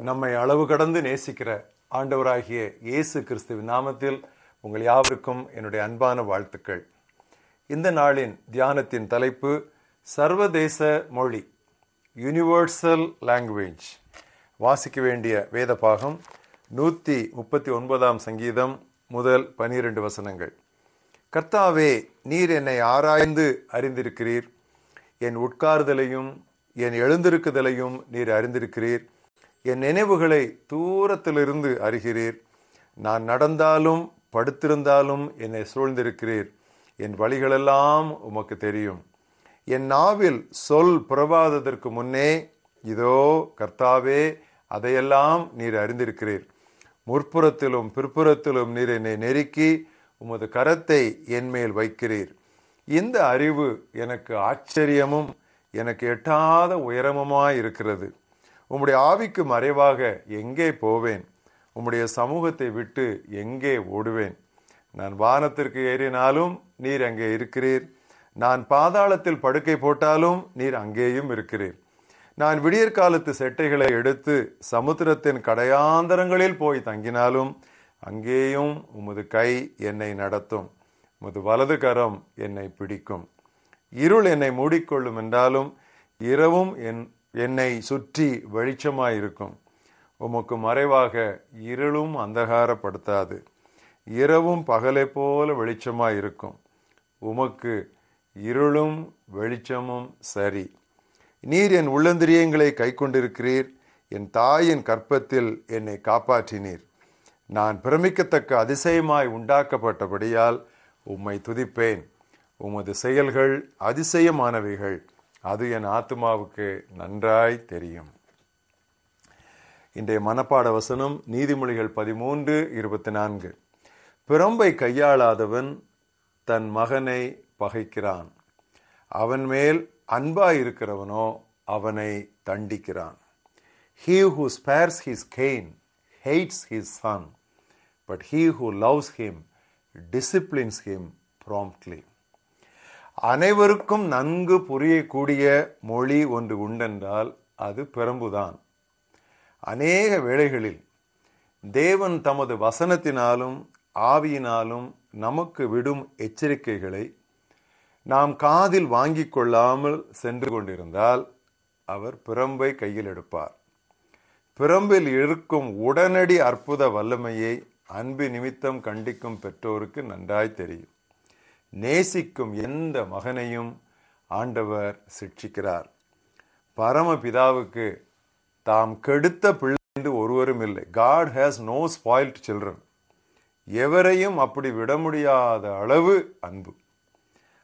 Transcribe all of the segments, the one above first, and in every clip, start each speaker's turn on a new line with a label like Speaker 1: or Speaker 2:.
Speaker 1: நம்மை அளவு கடந்து நேசிக்கிற ஆண்டவராகிய இயேசு கிறிஸ்துவின் நாமத்தில் உங்கள் யாவருக்கும் என்னுடைய அன்பான வாழ்த்துக்கள். இந்த நாளின் தியானத்தின் தலைப்பு சர்வதேச மொழி யூனிவர்சல் லாங்குவேஜ் வாசிக்க வேண்டிய வேத பாகம் நூற்றி முப்பத்தி ஒன்பதாம் சங்கீதம் முதல் பனிரெண்டு வசனங்கள். கர்த்தாவே நீர் என்னை ஆராய்ந்து அறிந்திருக்கிறீர். என் உட்கார்தலையும் என் எழுந்திருக்குதலையும் நீர் அறிந்திருக்கிறீர். என் நினைவுகளை தூரத்திலிருந்து அறிகிறீர். நான் நடந்தாலும் படுத்திருந்தாலும் என்னை சூழ்ந்திருக்கிறீர். என் வழிகளெல்லாம் உமக்கு தெரியும். என் நாவில் சொல் புறவாததற்கு முன்னே இதோ கர்த்தாவே அதையெல்லாம் நீர் அறிந்திருக்கிறீர். முற்புறத்திலும் பிற்புறத்திலும் நீர் என்னை நெருக்கி உமது கரத்தை என் மேல் வைக்கிறீர். இந்த அறிவு எனக்கு ஆச்சரியமும் எனக்கு எட்டாத உயரமுமாய் இருக்கிறது. உம்முடைய ஆவிக்கு மறைவாக எங்கே போவேன்? உம்முடைய சமூகத்தை விட்டு எங்கே ஓடுவேன்? நான் வானத்திற்கு ஏறினாலும் நீர் அங்கே இருக்கிறீர். நான் பாதாளத்தில் படுக்கை போட்டாலும் நீர் அங்கேயும் இருக்கிறீர். நான் விடியற்காலத்து செட்டைகளை எடுத்து சமுத்திரத்தின் கடையாந்தரங்களில் போய் தங்கினாலும் அங்கேயும் உமது கை என்னை நடத்தும். உமது வலது கரம் என்னை பிடிக்கும். இருள் என்னை மூடிக்கொள்ளும் என்றாலும் இரவும் என் என்னை சுற்றி வெளிச்சமாயிருக்கும். உமக்கு மறைவாக இருளும் அந்தகாரப்படுத்தாது. இரவும் பகலை போல வெளிச்சமாயிருக்கும். உமக்கு இருளும் வெளிச்சமும் சரி. நீர் என் உள்ளந்திரியங்களை கை கொண்டிருக்கிறீர் என் தாயின் கற்பத்தில் என்னை காப்பாற்றினீர். நான் பிரமிக்கத்தக்க அதிசயமாய் உண்டாக்கப்பட்டபடியால் உம்மை துதிப்பேன். உமது செயல்கள் அதிசயமானவைகள். அது என் ஆத்மாவுக்கு நன்றாய் தெரியும். இன்றைய மனப்பாட வசனம் நீதிமொழிகள் பதிமூன்று இருபத்தி நான்கு பிரம்பை கையாளாதவன் தன் மகனை பகைக்கிறான். அவன் மேல் அன்பாயிருக்கிறவனோ அவனை தண்டிக்கிறான். He who spares his cane hates his son but he who loves him disciplines him promptly அனைவருக்கும் நன்கு புரியக்கூடிய மொழி ஒன்று உண்டென்றால் அது பெரம்புதான். அநேக வேளைகளில் தேவன் தமது வசனத்தினாலும் ஆவியினாலும் நமக்கு விடும் எச்சரிக்கைகளை நாம் காதில் வாங்கி கொள்ளாமல் சென்று கொண்டிருந்தால் அவர் பிரம்பை கையில் எடுப்பார். பிரம்பில் இருக்கும் உடனடி அற்புத வல்லமையை அன்பு நிமித்தம் கண்டிக்கும் பெற்றோருக்கு நன்றாய் தெரியும். நேசிக்கும் எந்த மகனையும் ஆண்டவர் சிக்ஷிக்கிறார். பரமபிதாவுக்கு தாம் கெடுத்த பிள்ளை ஒருவரும் இல்லை. God has no spoiled children எவரையும் அப்படி விட முடியாத அளவு அன்பு.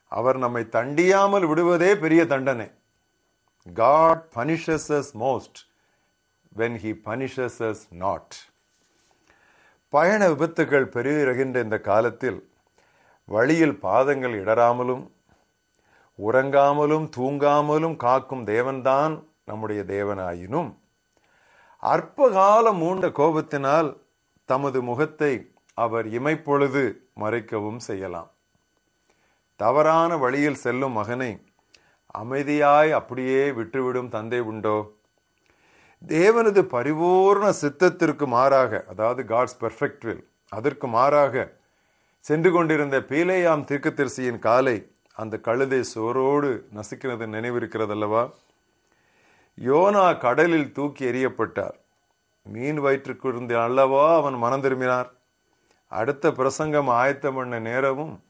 Speaker 1: அவர் நம்மை தண்டியாமல் விடுவதே பெரிய தண்டனை. God punishes us most when he punishes us not பயண விபத்துகள் பெருகிற இந்த காலத்தில் வழியில் பாதங்கள் இடராமலும் உறங்காமலும் தூங்காமலும் காக்கும் தேவன்தான் நம்முடைய தேவனாயினும் அற்பகாலம் மூண்ட கோபத்தினால் தமது முகத்தை அவர் இமைப்பொழுது மறைக்கவும் செய்யலாம். தவறான வழியில் செல்லும் மகனை அமைதியாய் அப்படியே விட்டுவிடும் தந்தை உண்டோ? தேவனது பரிபூர்ண சித்தத்திற்கு மாறாக அதாவது காட்ஸ் பெர்ஃபெக்ட் வில் அதற்கு மாறாக சென்று கொண்டிருந்த பீலேயாம் தீர்க்கதரிசியின் காலை அந்த கழுதை சோரோடு நசுக்கிறது நினைவிருக்கிறதல்லவா? யோனா கடலில் தூக்கி எறியப்பட்டார். மீன் வயிற்றுக்கு அல்லவா அவன் மனம் திரும்பினார். அடுத்த பிரசங்கம் ஆயத்தம் பண்ண நேரமும்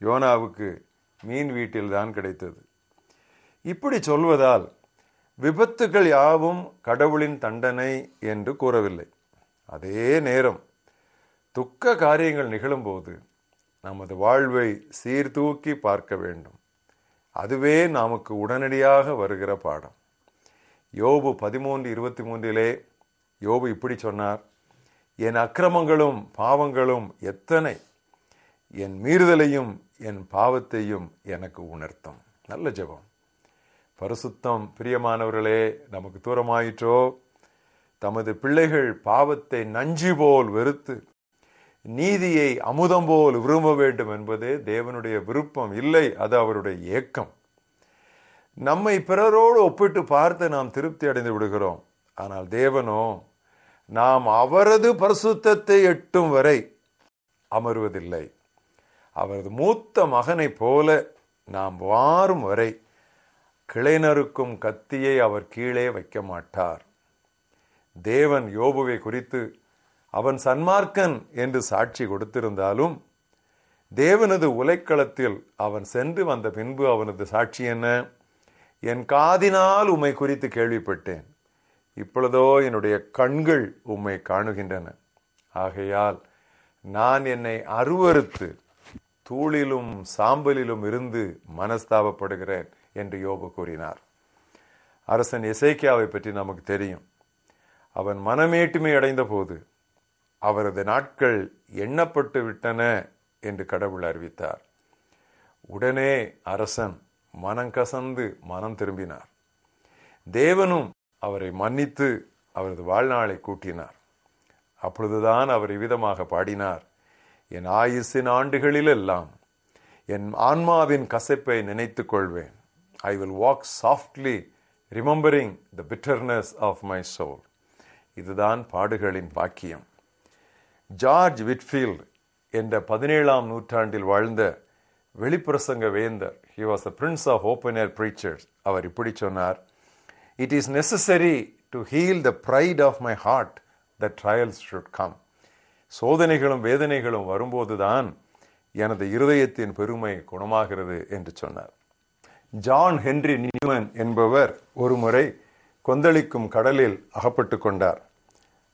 Speaker 1: யோனாவுக்கு மீன் வீட்டில் தான் கிடைத்தது. இப்படி சொல்வதால் விபத்துகள் யாவும் கடவுளின் தண்டனை என்று கூறவில்லை. அதே நேரம் துக்க காரியங்கள் நிகழும்போது நமது வாழ்வை சீர்தூக்கி பார்க்க வேண்டும். அதுவே நமக்கு உடனடியாக வருகிற பாடம். யோபு பதிமூன்று இருபத்தி மூன்றிலே யோபு இப்படி சொன்னார் என் அக்கிரமங்களும் பாவங்களும் எத்தனை? என் மீறுதலையும் என் பாவத்தையும் எனக்கு உணர்த்தும். நல்ல ஜெபம். பரிசுத்தம் பிரியமானவர்களே நமக்கு தூரமாயிற்றோ? தமது பிள்ளைகள் பாவத்தை நஞ்சு போல் வெறுத்து நீதியை அமுதம் போல் விரும்ப வேண்டும் என்பதே தேவனுடைய விருப்பம். இல்லை அது அவருடைய ஏக்கம். நம்மை பிறரோடு ஒப்பிட்டு பார்த்து நாம் திருப்தி அடைந்து விடுகிறோம். ஆனால் தேவனோ நாம் அவரது பரிசுத்தத்தை எட்டும் வரை அமர்வதில்லை. அவரது மூத்த மகனைப் போல நாம் வாரும் வரை கிளைநறுக்கும் கத்தியை அவர் கீழே வைக்க மாட்டார். தேவன் யோபுவை குறித்து அவன் சன்மார்க்கன் என்று சாட்சி கொடுத்திருந்தாலும் தேவனது உலைக்களத்தில் அவன் சென்று வந்த பின்பு அவனது சாட்சி என்ன? என் காதினால் உம்மை குறித்து கேள்விப்பட்டேன். இப்பொழுதோ என்னுடைய கண்கள் உம்மை காணுகின்றன. ஆகையால் நான் என்னை அருவறுத்து தூளிலும் சாம்பலிலும் இருந்து மனஸ்தாபப்படுகிறேன் என்று யோபு கூறினார். அரசன் இசைக்கியாவை பற்றி நமக்கு தெரியும். அவன் மனமேட்டுமை அடைந்த போது அவரது நாட்கள் எண்ணப்பட்டு விட்டன என்று கடவுள் அறிவித்தார். உடனே அரசன் மனம் கசந்து மனம் திரும்பினார். தேவனும் அவரை மன்னித்து அவரது வாழ்நாளை கூட்டினார். அப்பொழுதுதான் அவர் இவ்விதமாக பாடினார். என் ஆயுசின் ஆண்டுகளிலெல்லாம் என் ஆன்மாவின் கசப்பை நினைத்து கொள்வேன். I will walk softly remembering the bitterness of my soul இதுதான் பாடுகளின் பாக்கியம் ஜார்ஜ் விட்ஃபீல்ட் என்ற பதினேழாம் நூற்றாண்டில் வாழ்ந்த வெளிப்பிரசங்க வேந்தர். He was a prince of open air preachers அவர் இப்படி சொன்னார் it is necessary to heal the pride of my heart the trials should come சோதனைகளும் வேதனைகளும் வரும்போதுதான் எனது இருதயத்தின் பெருமை குணமாகிறது என்று சொன்னார். ஜான் ஹென்றி நியூமன் என்பவர் ஒருமுறை கொந்தளிக்கும் கடலில் அகப்பட்டு கொண்டார்.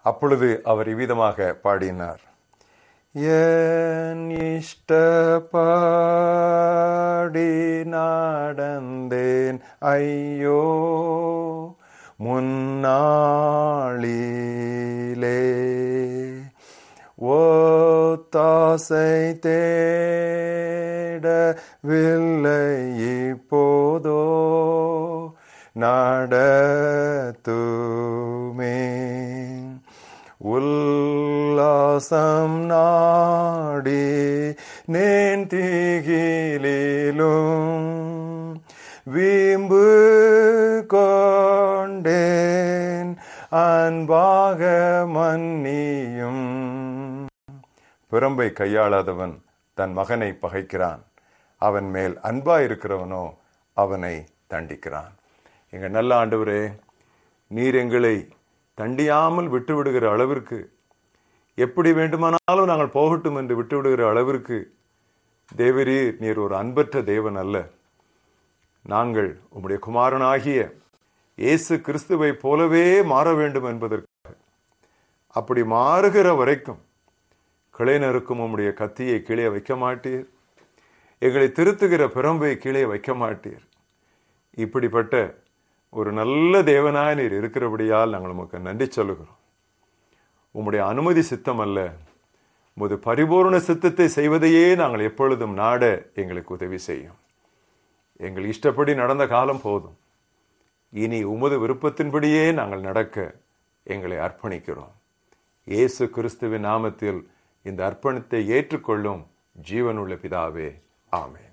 Speaker 1: அப்பொழுது அவர் இவ்விதமாக பாடினார். என் இஷ்டப்பாடி நடந்தேன் ஐயோ முன்னாளிலே ஓ தாசை தே உல்லாசம் நாடி நேன் திகிலும் வீம்பு கொண்டேன் அன்பாக மன்னியும். பிறம்பை கையாளாதவன் தன் மகனை பகைக்கிறான். அவன் மேல் அன்பா இருக்கிறவனோ அவனை தண்டிக்கிறான். எங்க நல்ல ஆண்டவரே நீர் எங்களை தண்டியாமல் விட்டு விடுகிற அளவிற்கு எப்படி வேண்டுமானாலும் நாங்கள் போகட்டும் என்று விட்டு விடுகிற அளவிற்கு தேவரீர் நீர் ஒரு அன்பற்ற தேவன் அல்ல. நாங்கள் உம்முடைய குமாரனாகிய இயேசு கிறிஸ்துவை போலவே மாற வேண்டும் என்பதற்காக அப்படி மாறுகிற வரைக்கும் கிளைநருக்கும் உம்முடைய கத்தியை கீழே வைக்க மாட்டீர். எங்களை திருத்துகிற பிரம்பை கீழே வைக்க மாட்டீர். இப்படிப்பட்ட ஒரு நல்ல தேவனாய் நீர் இருக்கிறபடியால் நாங்கள் உமக்கு நன்றி சொல்லுகிறோம். உம்முடைய அனுமதி சித்தம் அல்ல உமது பரிபூர்ண சித்தத்தை செய்வதையே நாங்கள் எப்பொழுதும் நாட எங்களுக்கு உதவி செய்யும். எங்கள் இஷ்டப்படி நடந்த காலம் போதும். இனி உமது விருப்பத்தின்படியே நாங்கள் நடக்க எங்களை அர்ப்பணிக்கிறோம். இயேசு கிறிஸ்துவின் நாமத்தில் இந்த அர்ப்பணத்தை ஏற்றுக்கொள்ளும் ஜீவனுள்ள பிதாவே. ஆமேன்.